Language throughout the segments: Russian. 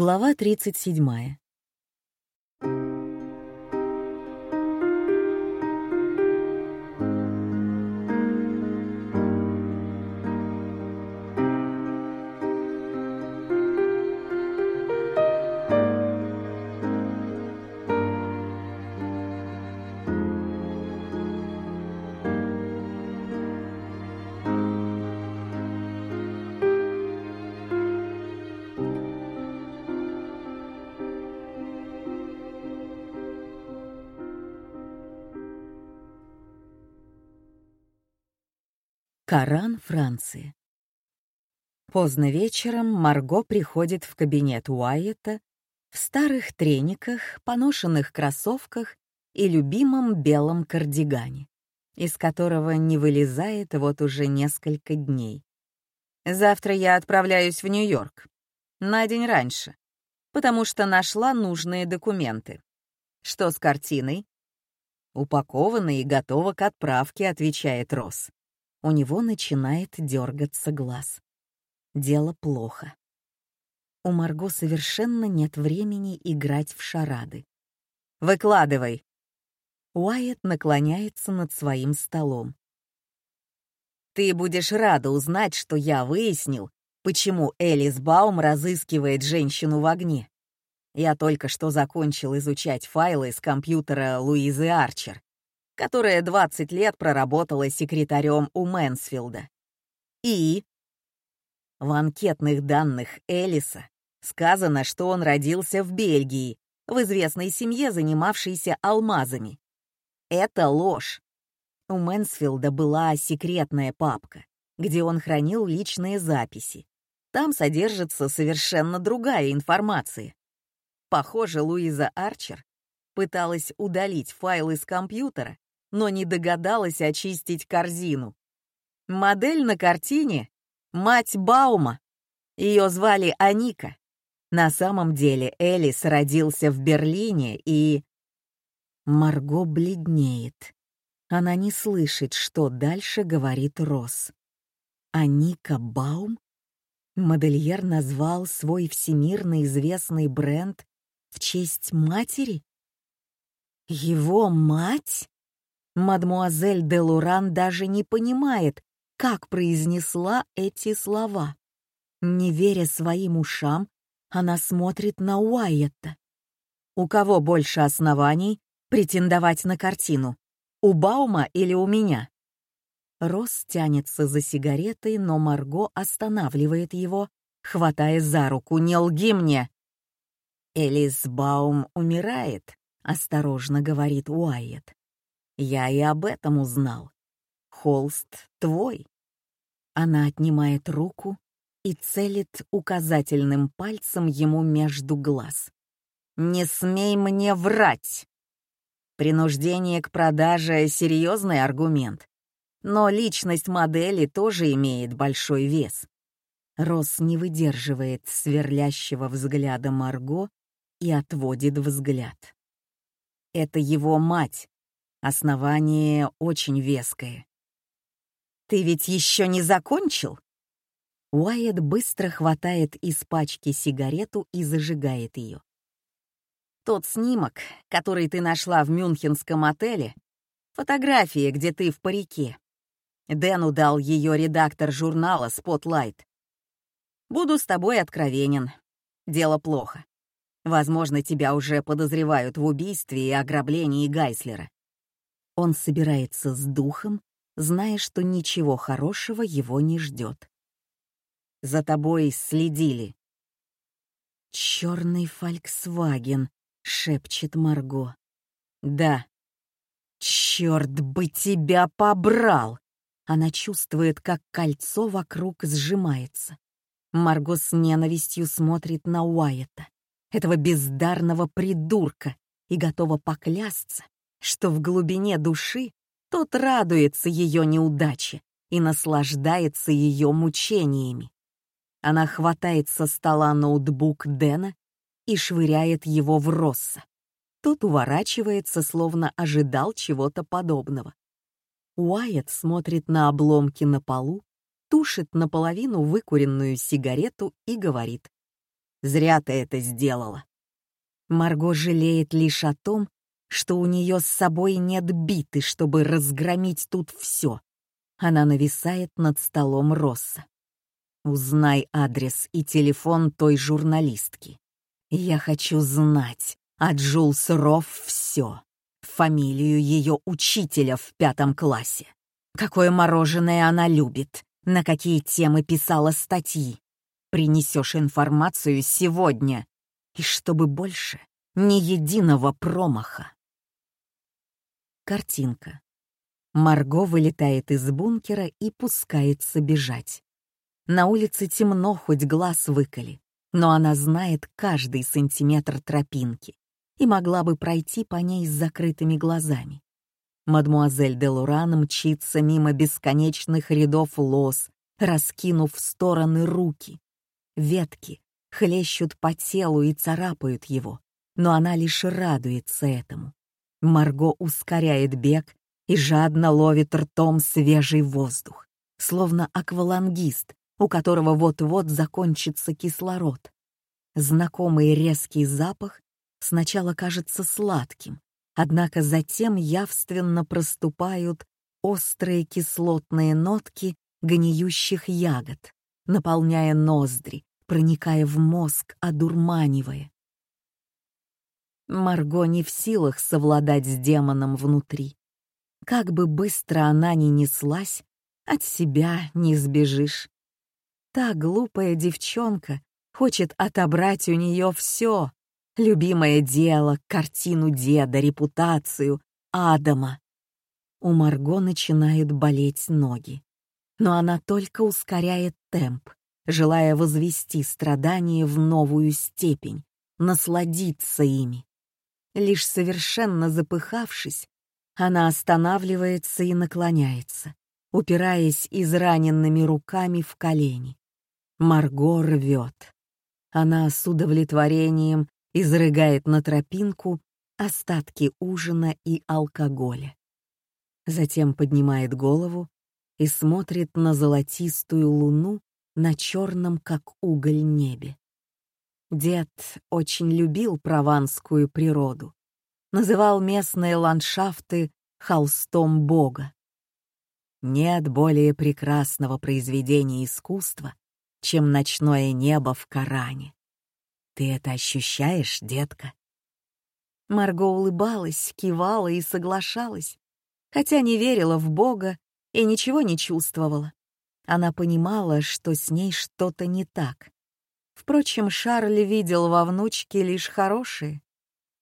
Глава 37. Коран Франции. Поздно вечером Марго приходит в кабинет Уайета в старых трениках, поношенных кроссовках и любимом белом кардигане, из которого не вылезает вот уже несколько дней. «Завтра я отправляюсь в Нью-Йорк. На день раньше, потому что нашла нужные документы. Что с картиной?» «Упакована и готова к отправке», — отвечает Росс. У него начинает дергаться глаз. Дело плохо. У Марго совершенно нет времени играть в шарады. «Выкладывай!» Уайт наклоняется над своим столом. «Ты будешь рада узнать, что я выяснил, почему Элис Баум разыскивает женщину в огне. Я только что закончил изучать файлы с компьютера Луизы Арчер которая 20 лет проработала секретарем у Мэнсфилда. И в анкетных данных Элиса сказано, что он родился в Бельгии, в известной семье, занимавшейся алмазами. Это ложь. У Мэнсфилда была секретная папка, где он хранил личные записи. Там содержится совершенно другая информация. Похоже, Луиза Арчер пыталась удалить файл из компьютера но не догадалась очистить корзину. Модель на картине — мать Баума. Ее звали Аника. На самом деле Элис родился в Берлине и... Марго бледнеет. Она не слышит, что дальше говорит Росс. Аника Баум? Модельер назвал свой всемирно известный бренд в честь матери? Его мать? Мадмуазель де Луран даже не понимает, как произнесла эти слова. Не веря своим ушам, она смотрит на Уайетта. У кого больше оснований претендовать на картину? У Баума или у меня? Росс тянется за сигаретой, но Марго останавливает его, хватая за руку. «Не лги мне!» «Элис Баум умирает», — осторожно говорит Уайет. Я и об этом узнал. Холст твой. Она отнимает руку и целит указательным пальцем ему между глаз. «Не смей мне врать!» Принуждение к продаже — серьезный аргумент. Но личность модели тоже имеет большой вес. Росс не выдерживает сверлящего взгляда Марго и отводит взгляд. Это его мать, Основание очень веское. «Ты ведь еще не закончил?» Уайт быстро хватает из пачки сигарету и зажигает ее. «Тот снимок, который ты нашла в мюнхенском отеле, фотография, где ты в парике. Дэну дал ее редактор журнала Spotlight. Буду с тобой откровенен. Дело плохо. Возможно, тебя уже подозревают в убийстве и ограблении Гайслера. Он собирается с духом, зная, что ничего хорошего его не ждет. За тобой следили. «Черный Фольксваген», — шепчет Марго. «Да». «Черт бы тебя побрал!» Она чувствует, как кольцо вокруг сжимается. Марго с ненавистью смотрит на Уайета, этого бездарного придурка, и готова поклясться, что в глубине души тот радуется ее неудаче и наслаждается ее мучениями. Она хватает со стола ноутбук Дэна и швыряет его в Росса. Тот уворачивается, словно ожидал чего-то подобного. Уайт смотрит на обломки на полу, тушит наполовину выкуренную сигарету и говорит. Зря ты это сделала». Марго жалеет лишь о том, что у нее с собой нет биты, чтобы разгромить тут все. Она нависает над столом Росса. Узнай адрес и телефон той журналистки. Я хочу знать от Джулс Рофф все. Фамилию ее учителя в пятом классе. Какое мороженое она любит, на какие темы писала статьи. Принесешь информацию сегодня. И чтобы больше ни единого промаха. Картинка. Марго вылетает из бункера и пускается бежать. На улице темно, хоть глаз выколи, но она знает каждый сантиметр тропинки и могла бы пройти по ней с закрытыми глазами. Мадмуазель де Луран мчится мимо бесконечных рядов лос, раскинув в стороны руки. Ветки хлещут по телу и царапают его, но она лишь радуется этому. Марго ускоряет бег и жадно ловит ртом свежий воздух, словно аквалангист, у которого вот-вот закончится кислород. Знакомый резкий запах сначала кажется сладким, однако затем явственно проступают острые кислотные нотки гниющих ягод, наполняя ноздри, проникая в мозг, одурманивая. Марго не в силах совладать с демоном внутри. Как бы быстро она ни неслась, от себя не сбежишь. Та глупая девчонка хочет отобрать у нее все. Любимое дело, картину деда, репутацию, Адама. У Марго начинают болеть ноги. Но она только ускоряет темп, желая возвести страдания в новую степень, насладиться ими. Лишь совершенно запыхавшись, она останавливается и наклоняется, упираясь израненными руками в колени. Марго рвет. Она с удовлетворением изрыгает на тропинку остатки ужина и алкоголя. Затем поднимает голову и смотрит на золотистую луну на черном, как уголь, небе. Дед очень любил прованскую природу, называл местные ландшафты холстом Бога. Нет более прекрасного произведения искусства, чем ночное небо в Коране. Ты это ощущаешь, детка?» Марго улыбалась, кивала и соглашалась, хотя не верила в Бога и ничего не чувствовала. Она понимала, что с ней что-то не так. Впрочем, Шарль видел во внучке лишь хорошее,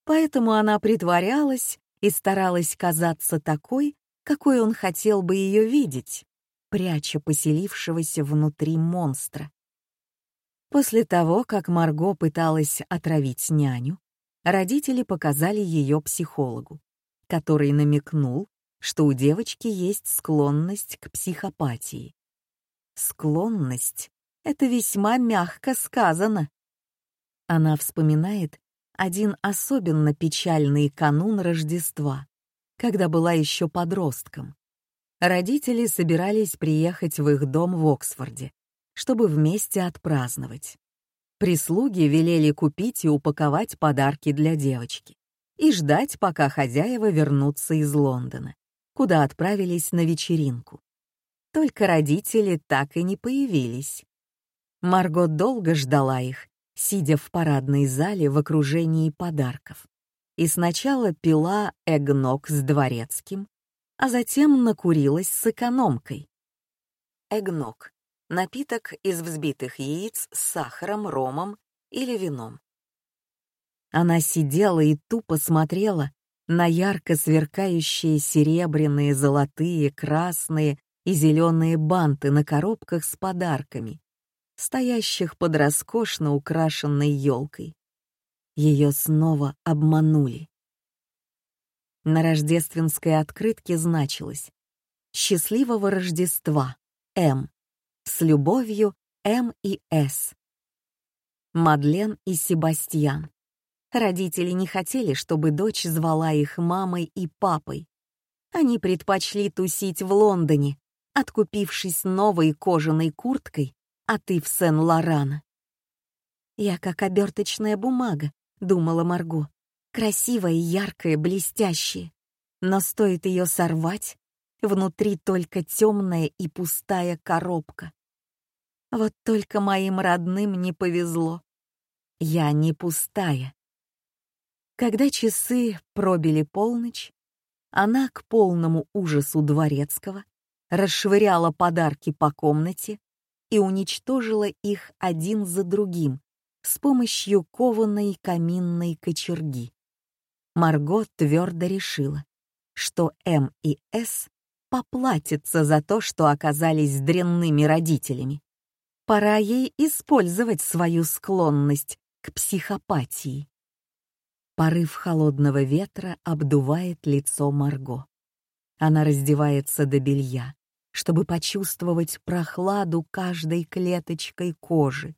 поэтому она притворялась и старалась казаться такой, какой он хотел бы ее видеть пряча поселившегося внутри монстра. После того, как Марго пыталась отравить няню, родители показали ее психологу, который намекнул, что у девочки есть склонность к психопатии. Склонность — это весьма мягко сказано. Она вспоминает один особенно печальный канун Рождества, когда была еще подростком. Родители собирались приехать в их дом в Оксфорде, чтобы вместе отпраздновать. Прислуги велели купить и упаковать подарки для девочки и ждать, пока хозяева вернутся из Лондона, куда отправились на вечеринку. Только родители так и не появились. Марго долго ждала их, сидя в парадной зале в окружении подарков. И сначала пила эгнок с дворецким, а затем накурилась с экономкой. Эгнок — напиток из взбитых яиц с сахаром, ромом или вином. Она сидела и тупо смотрела на ярко сверкающие серебряные, золотые, красные и зеленые банты на коробках с подарками, стоящих под роскошно украшенной елкой. Ее снова обманули. На рождественской открытке значилось «Счастливого Рождества, М. С любовью, М и С». Мадлен и Себастьян. Родители не хотели, чтобы дочь звала их мамой и папой. Они предпочли тусить в Лондоне, откупившись новой кожаной курткой от Ив Сен-Лорана. «Я как оберточная бумага», — думала Марго. «Красивая, яркая, блестящая. Но стоит ее сорвать, внутри только темная и пустая коробка. Вот только моим родным не повезло. Я не пустая. Когда часы пробили полночь, она к полному ужасу дворецкого расшвыряла подарки по комнате и уничтожила их один за другим с помощью кованой каминной кочерги. Марго твердо решила, что М и С поплатятся за то, что оказались дрянными родителями. Пора ей использовать свою склонность к психопатии. Порыв холодного ветра обдувает лицо Марго. Она раздевается до белья, чтобы почувствовать прохладу каждой клеточкой кожи.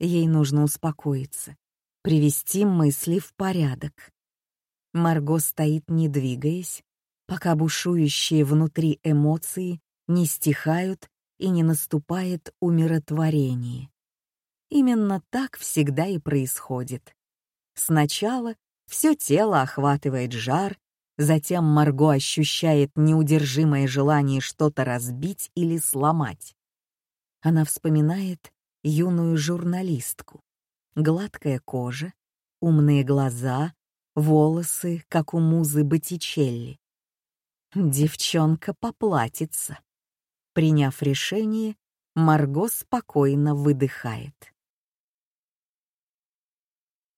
Ей нужно успокоиться, привести мысли в порядок. Марго стоит, не двигаясь, пока бушующие внутри эмоции не стихают и не наступает умиротворение. Именно так всегда и происходит. Сначала все тело охватывает жар, затем Марго ощущает неудержимое желание что-то разбить или сломать. Она вспоминает юную журналистку. Гладкая кожа, умные глаза, волосы, как у музы Боттичелли. Девчонка поплатится. Приняв решение, Марго спокойно выдыхает.